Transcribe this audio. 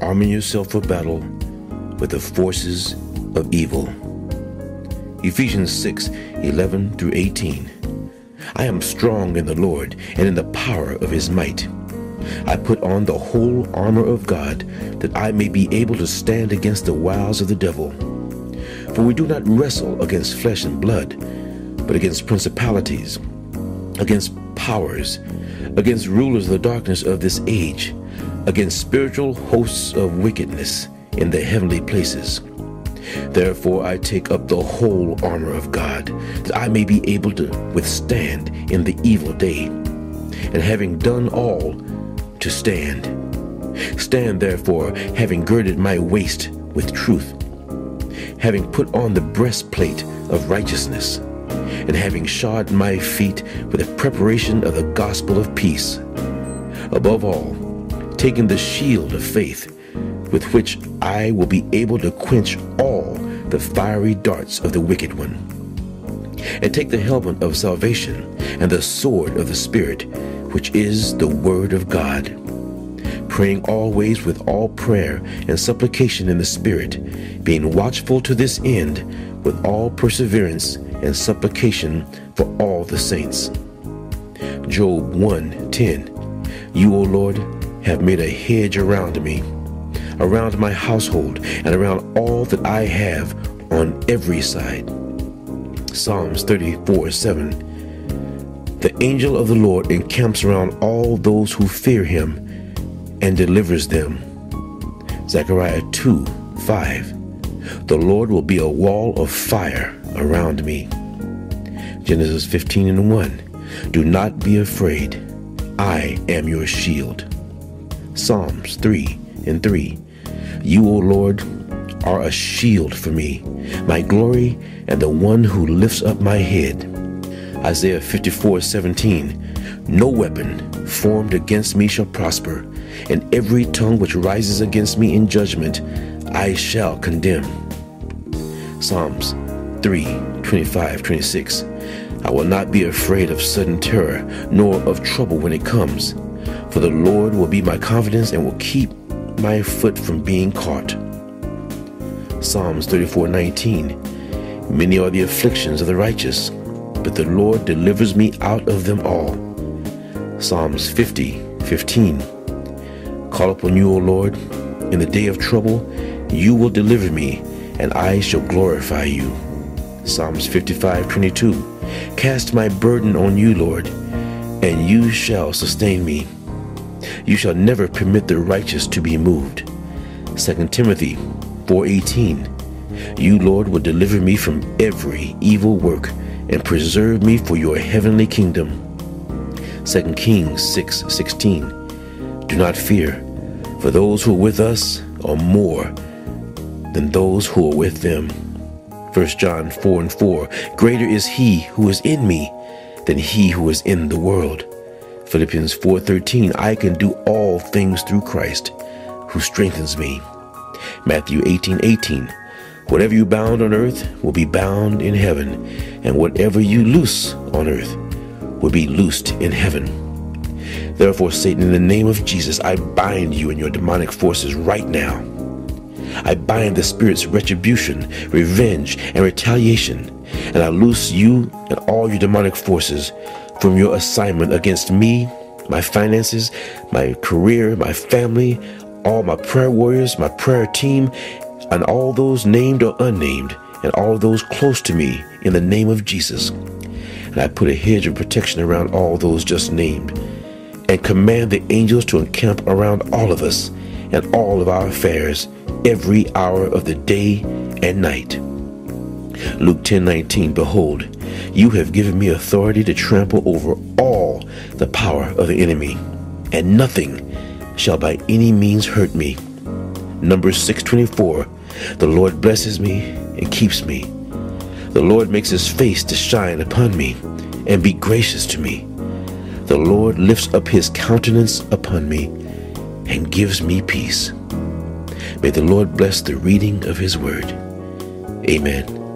arming yourself for battle with the forces of evil. Ephesians 6 11 through 18. I am strong in the Lord and in the power of his might. I put on the whole armor of God that I may be able to stand against the wiles of the devil. For we do not wrestle against flesh and blood, but against principalities, against powers, against rulers of the darkness of this age, against spiritual hosts of wickedness in the heavenly places. Therefore, I take up the whole armor of God, that I may be able to withstand in the evil day, and having done all, to stand. Stand therefore, having girded my waist with truth, having put on the breastplate of righteousness, and having shod my feet with the preparation of the gospel of peace. Above all, taking the shield of faith, with which I will be able to quench all the fiery darts of the wicked one. And take the helmet of salvation and the sword of the Spirit, which is the Word of God. Praying always with all prayer and supplication in the Spirit, being watchful to this end with all perseverance and supplication for all the saints. Job 1:10 You, O Lord, have made a hedge around me around my household, and around all that I have on every side. Psalms 34 7. The angel of the Lord encamps around all those who fear him and delivers them. Zechariah 2 5. The Lord will be a wall of fire around me. Genesis 15 and 1. Do not be afraid. I am your shield. Psalms 3 and 3. You, O Lord, are a shield for me, my glory, and the one who lifts up my head. Isaiah 54 17. No weapon formed against me shall prosper, and every tongue which rises against me in judgment I shall condemn. Psalms 3 25 26. I will not be afraid of sudden terror, nor of trouble when it comes, for the Lord will be my confidence and will keep my foot from being caught. Psalms 34:19 Many are the afflictions of the righteous, but the Lord delivers me out of them all. Psalms 50:15 Call upon you, O Lord, in the day of trouble, you will deliver me, and I shall glorify you. Psalms 55:22 Cast my burden on you, Lord, and you shall sustain me. You shall never permit the righteous to be moved. 2 Timothy 4:18 You Lord will deliver me from every evil work and preserve me for your heavenly kingdom. 2 Kings 6:16 Do not fear, for those who are with us are more than those who are with them. 1 John 4 and 4 Greater is he who is in me than he who is in the world. Philippians 4:13 I can do all things through Christ who strengthens me. Matthew 18:18 18, Whatever you bound on earth will be bound in heaven, and whatever you loose on earth will be loosed in heaven. Therefore, Satan, in the name of Jesus, I bind you and your demonic forces right now. I bind the spirit's retribution, revenge, and retaliation, and I loose you and all your demonic forces from your assignment against me, my finances, my career, my family, all my prayer warriors, my prayer team, and all those named or unnamed, and all those close to me in the name of Jesus. And I put a hedge of protection around all those just named, and command the angels to encamp around all of us and all of our affairs every hour of the day and night. Luke 10:19 Behold, you have given me authority to trample over all the power of the enemy, and nothing shall by any means hurt me. Numbers 6:24 The Lord blesses me and keeps me. The Lord makes his face to shine upon me and be gracious to me. The Lord lifts up his countenance upon me and gives me peace. May the Lord bless the reading of his word. Amen